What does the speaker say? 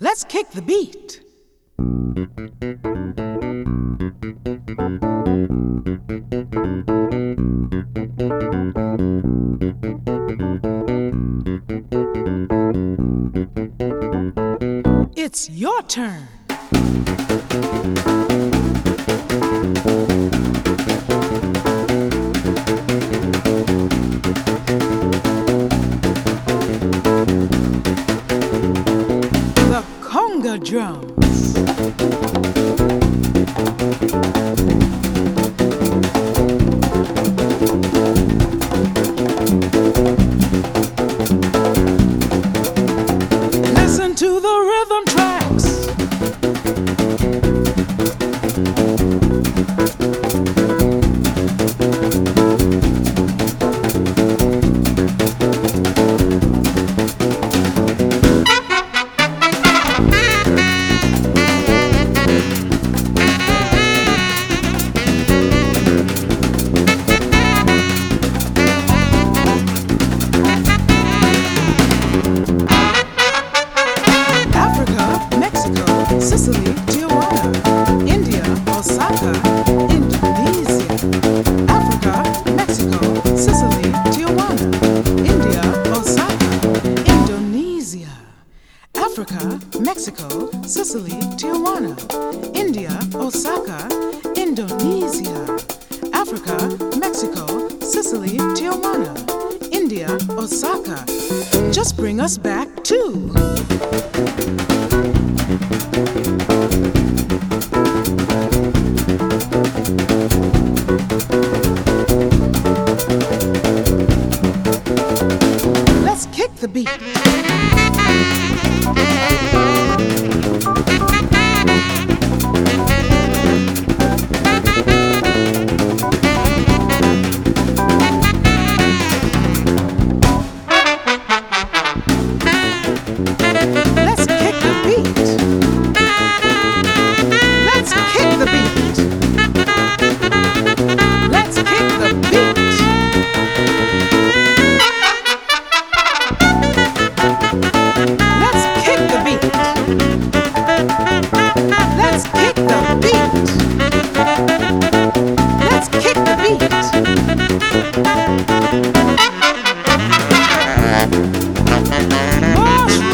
Let's kick the beat. It's your turn. Drums. Listen to the Africa, Mexico, Sicily, Tijuana, India, Osaka, Indonesia. Africa, Mexico, Sicily, Tijuana, India, Osaka. Just bring us back to. Boss!